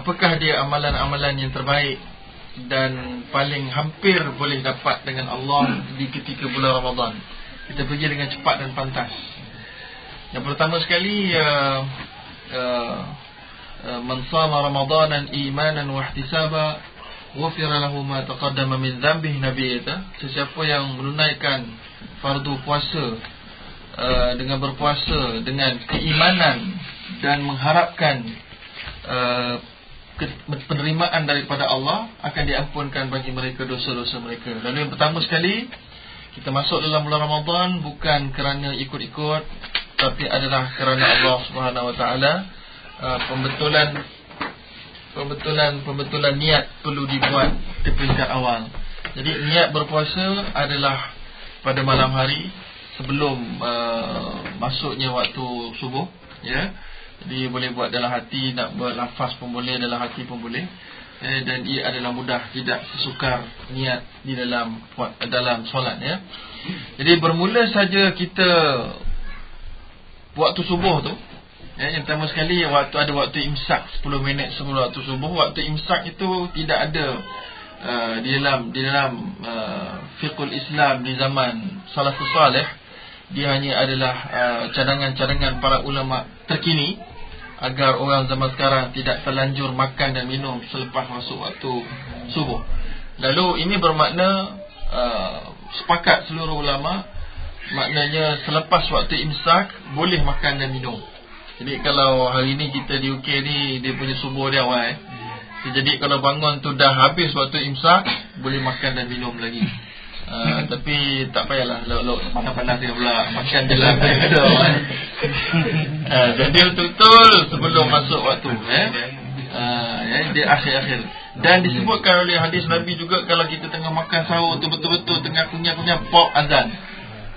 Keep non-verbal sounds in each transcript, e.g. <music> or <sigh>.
apakah dia amalan-amalan yang terbaik dan paling hampir boleh dapat dengan Allah di ketika bulan Ramadan. Kita pergi dengan cepat dan pantas. Yang pertama sekali uh, uh, uh, man sama Ramadanan imanan wa ihtisaba ghufira lahu ma taqaddama min dhanbihi nabi kata sesiapa yang menunaikan fardu puasa uh, dengan berpuasa dengan keimanan dan mengharapkan uh, penerimaan daripada Allah akan diampunkan bagi mereka dosa-dosa mereka. Lalu yang pertama sekali kita masuk dalam bulan Ramadan bukan kerana ikut-ikut tapi adalah kerana Allah Subhanahu Wa Taala uh, pembetulan pembetulan pembetulan niat perlu dibuat di peringkat awal. Jadi niat berpuasa adalah pada malam hari sebelum uh, masuknya waktu subuh ya. Jadi boleh buat dalam hati Nak buat lafaz pun boleh Dalam hati pun boleh. Eh, Dan ia adalah mudah Tidak sesukar niat Di dalam dalam solat ya. Jadi bermula saja kita Waktu subuh tu ya, Yang pertama sekali waktu Ada waktu imsak 10 minit sebelum waktu subuh. Waktu imsak itu Tidak ada uh, Di dalam Di dalam uh, Fiqhul Islam Di zaman Salah sesalih dia hanya adalah uh, cadangan-cadangan uh, para ulama terkini agar orang zaman sekarang tidak terlanjur makan dan minum selepas masuk waktu subuh. Lalu ini bermakna uh, sepakat seluruh ulama maknanya selepas waktu imsak boleh makan dan minum. Jadi kalau hari ini kita di UK ni dia punya subuh dia awal eh. Jadi kalau bangun tu dah habis waktu imsak boleh makan dan minum lagi. Uh, tapi tak payahlah lok-lok panas-panas dia pula <laughs> makan je lah uh, <laughs> jadi betul-betul sebelum masuk waktu eh uh, ya dia akhir-akhir dan disebutkan oleh hadis Nabi juga kalau kita tengah makan sahur tu betul-betul tengah kunyah-kunyah pop azan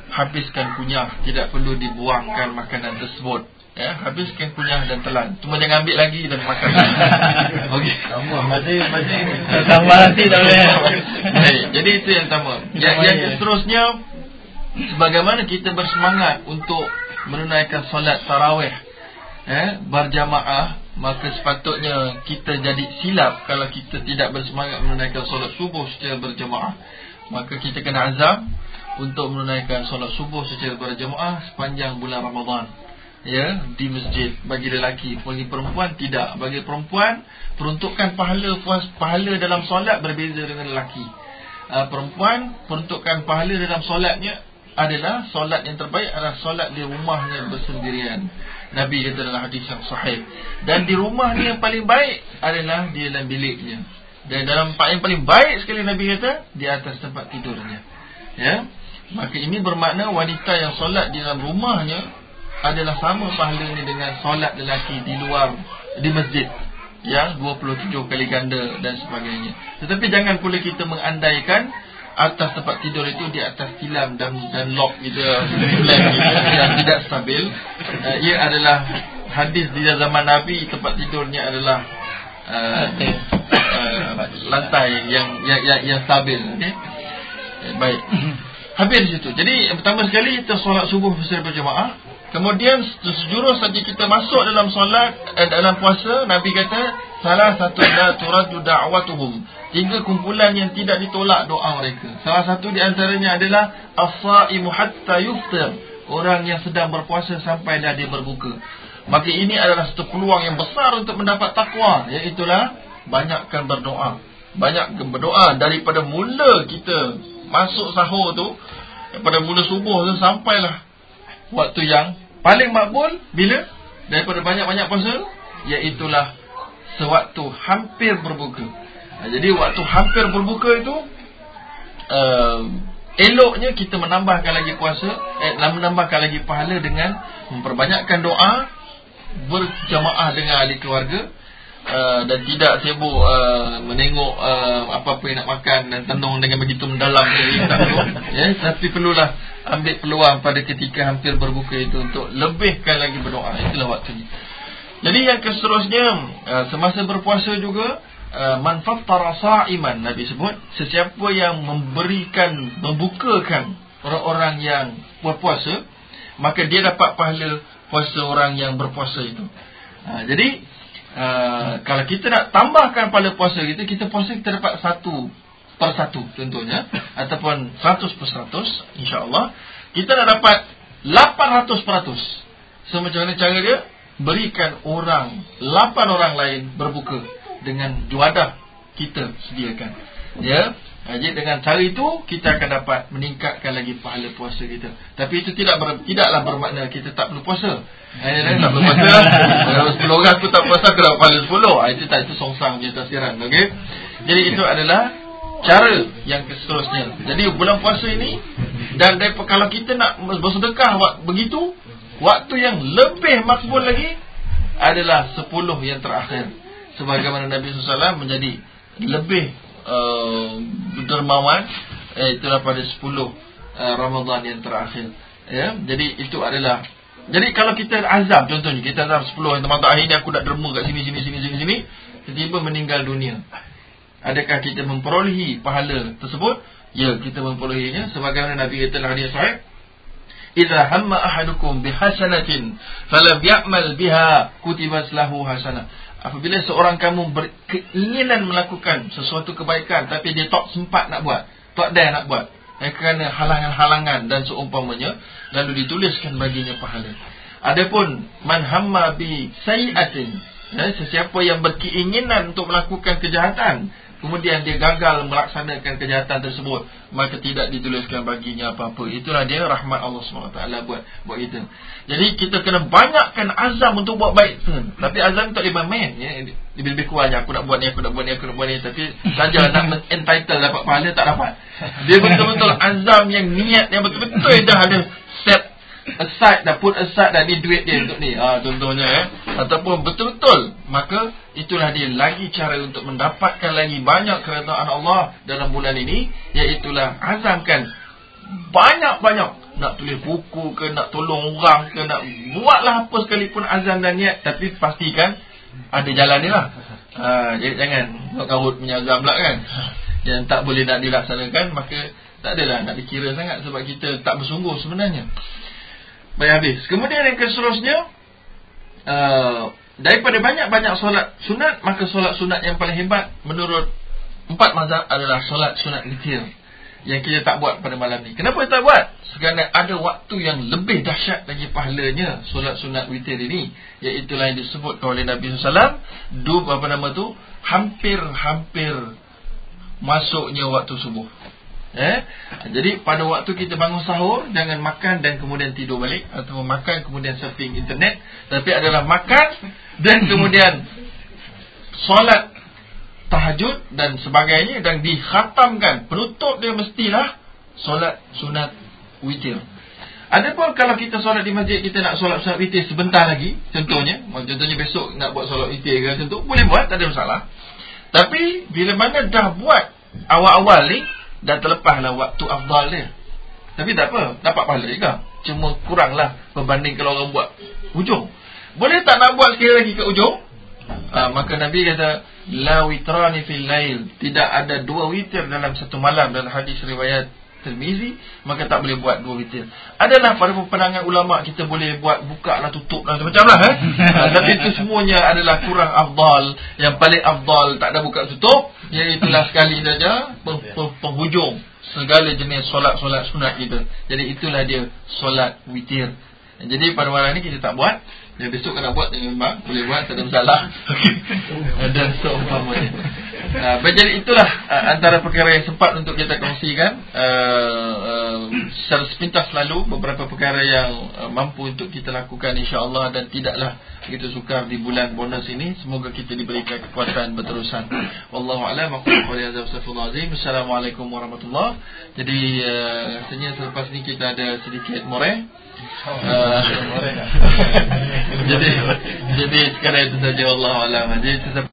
habiskan kunyah tidak perlu dibuangkan makanan tersebut Ya, habiskan kunyah dan telan. Cuma jangan ambil lagi dan makan. <laughs> Okey. Tambah masih masih tambah nanti tak boleh. Jadi itu yang pertama. Yang, yang seterusnya sebagaimana kita bersemangat untuk menunaikan solat tarawih eh berjamaah maka sepatutnya kita jadi silap kalau kita tidak bersemangat menunaikan solat subuh secara berjamaah. Maka kita kena azam untuk menunaikan solat subuh secara berjamaah sepanjang bulan Ramadan ya di masjid. Bagi lelaki bagi perempuan tidak. Bagi perempuan peruntukan pahala puas pahala dalam solat berbeza dengan lelaki uh, perempuan peruntukan pahala dalam solatnya adalah solat yang terbaik adalah solat di rumahnya bersendirian. Nabi kata dalam hadis yang sahih. Dan di rumahnya yang paling baik adalah di dalam biliknya. Dan dalam tempat yang paling baik sekali Nabi kata di atas tempat tidurnya. Ya? Maka ini bermakna wanita yang solat di dalam rumahnya adalah sama pahalanya dengan solat lelaki di luar di masjid yang 27 kali ganda dan sebagainya. Tetapi jangan pula kita mengandaikan atas tempat tidur itu di atas tilam dan dan lock gitu yang tidak stabil. Uh, ia adalah hadis di zaman Nabi tempat tidurnya adalah uh, uh, lantai yang yang yang, yang stabil okey. Baik. Habis di situ. Jadi pertama sekali kita solat subuh bersama berjemaah Kemudian sejurus saja kita masuk dalam solat eh, dalam puasa Nabi kata salah satu la turadu da'watuhum tiga kumpulan yang tidak ditolak doa mereka. Salah satu di antaranya adalah as-saimu hatta yuftir orang yang sedang berpuasa sampai dah dia berbuka. Maka ini adalah satu peluang yang besar untuk mendapat takwa iaitu banyakkan berdoa. Banyak berdoa daripada mula kita masuk sahur tu daripada mula subuh tu sampailah waktu yang paling makbul bila daripada banyak-banyak puasa iaitulah sewaktu hampir berbuka. Jadi waktu hampir berbuka itu uh, eloknya kita menambahkan lagi puasa eh menambahkan lagi pahala dengan memperbanyakkan doa berjamaah dengan ahli keluarga uh, dan tidak sibuk uh, menengok uh, apa-apa yang nak makan dan tenung dengan begitu mendalam <laughs> ya tapi perlulah ambil peluang pada ketika hampir berbuka itu untuk lebihkan lagi berdoa. Itulah waktunya. Jadi yang seterusnya uh, semasa berpuasa juga uh, manfaat para sa'iman Nabi sebut sesiapa yang memberikan membukakan orang-orang yang berpuasa maka dia dapat pahala puasa orang yang berpuasa itu. Uh, jadi Uh, kalau kita nak tambahkan pada puasa kita, kita puasa kita dapat satu per satu contohnya. <laughs> Ataupun seratus per seratus, insyaAllah. Kita nak dapat lapan ratus per ratus. So macam mana cara dia? Berikan orang, lapan orang lain berbuka dengan juadah kita sediakan. Ya, jadi dengan cara itu kita akan dapat meningkatkan lagi pahala puasa kita. Tapi itu tidak ber, tidaklah bermakna kita tak perlu puasa. Eh, eh tak perlu puasa. <laughs> Kalau 10 orang aku tak puasa aku dapat pahala 10. Ah, itu tak itu songsang je tafsiran, okey. Jadi itu adalah cara yang seterusnya. Jadi bulan puasa ini dan daripada kalau kita nak bersedekah begitu, waktu yang lebih makbul lagi adalah 10 yang terakhir. Sebagaimana Nabi SAW menjadi lebih uh, dermawan eh, itulah pada 10 uh, Ramadan yang terakhir. Ya jadi itu adalah jadi kalau kita azam contohnya kita azam 10 yang Ramadan akhir ni aku nak derma kat sini sini sini sini sini tiba-tiba meninggal dunia. Adakah kita memperolehi pahala tersebut? Ya kita memperolehinya. Sebagaimana Nabi kata dalam hadis sahih Idza hamma ahadukum bihasanatin falam ya'mal biha kutibat lahu hasanah apabila seorang kamu berkeinginan melakukan sesuatu kebaikan tapi dia tak sempat nak buat, tak ada nak buat. Eh, kerana halangan-halangan dan seumpamanya lalu dituliskan baginya pahala. Adapun man hamma bi sayiatin, eh, sesiapa yang berkeinginan untuk melakukan kejahatan kemudian dia gagal melaksanakan kejahatan tersebut maka tidak dituliskan baginya apa-apa. Itulah dia rahmat Allah SWT buat buat kita jadi kita kena banyakkan azam untuk buat baik. Tapi azam tak boleh main ya. Lebih-lebih kurang aku nak buat ni aku nak buat ni aku nak buat ni. Tapi saja nak entitle dapat pahala tak dapat. Dia betul-betul azam yang niat yang betul-betul dah ada aside dah put aside dah ni duit dia untuk ni. Ha, contohnya ya ataupun betul-betul maka itulah dia lagi cara untuk mendapatkan lagi banyak kerajaan Allah dalam bulan ini iaitulah azamkan banyak-banyak. Nak tulis buku ke nak tolong orang ke nak buatlah apa sekalipun azam dan niat tapi pastikan ada jalan dia lah. Ha, jadi jangan karut punya azam pula kan. Yang tak boleh nak dilaksanakan maka tak adalah nak dikira sangat sebab kita tak bersungguh sebenarnya Baik habis. Kemudian yang seterusnya uh, daripada banyak-banyak solat sunat maka solat sunat yang paling hebat menurut empat mazhab adalah solat sunat witir yang kita tak buat pada malam ni. Kenapa kita tak buat? Kerana ada waktu yang lebih dahsyat lagi pahalanya solat sunat witir ini iaitu yang disebut oleh Nabi sallallahu dua apa nama tu hampir-hampir masuknya waktu subuh. Eh? Jadi pada waktu kita bangun sahur Jangan makan dan kemudian tidur balik Atau makan kemudian surfing internet Tapi adalah makan Dan kemudian Solat Tahajud dan sebagainya Dan dikhatamkan. Penutup dia mestilah Solat sunat witir. Adapun kalau kita solat di masjid Kita nak solat sunat witir sebentar lagi Contohnya Contohnya besok nak buat solat witir ke tu Boleh buat tak ada masalah. Tapi bila mana dah buat Awal-awal ni dan terlepaslah waktu afdal dia. Tapi tak apa, dapat pahala juga. Cuma kuranglah berbanding kalau orang buat hujung. Boleh tak nak buat sekali lagi ke ujung? Ha, maka Nabi kata la witrani fil lail, tidak ada dua witir dalam satu malam dalam hadis riwayat Tirmizi, maka tak boleh buat dua witir. Adalah pada pandangan ulama kita boleh buat buka lah tutup lah macam lah eh. <laughs> ha, tapi itu semuanya adalah kurang afdal. Yang paling afdal tak ada buka tutup, iaitulah <laughs> sekali saja penghujung segala jenis solat-solat sunat kita. Jadi itulah dia solat witir. Jadi pada malam ni kita tak buat. Yang besok kena buat dengan memang boleh buat tak ada masalah. <laughs> Dan seumpamanya. Uh, jadi itulah uh, antara perkara yang sempat untuk kita kongsikan uh, uh, secara sepintas lalu beberapa perkara yang uh, mampu untuk kita lakukan insya-Allah dan tidaklah begitu sukar di bulan bonus ini semoga kita diberikan kekuatan berterusan. Wallahu a'lam aku qouli hadza azim. Assalamualaikum warahmatullahi. Jadi uh, rasanya selepas ini kita ada sedikit moreh. Uh, <laughs> jadi jadi sekarang itu saja Allah a'lam. Jadi